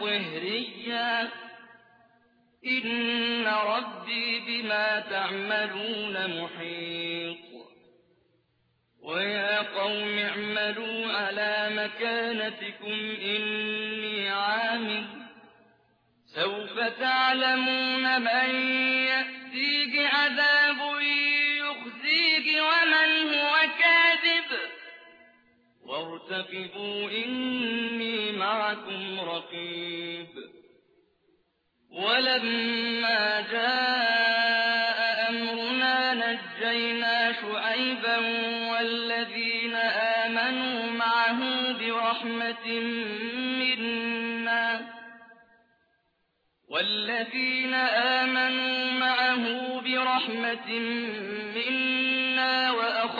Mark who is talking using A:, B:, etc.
A: ظهريا. إن ربي بما تعملون محيط. ويا قوم اعملوا على مكانتكم إني عامل. سوف تعلمون من يأتي يأتيك عذاب وارتقبوا إني معكم رقيب. ولما جاء أمرنا نجينا شعيبا والذين آمنوا معه برحمة منا. والذين آمنوا معه برحمة منا.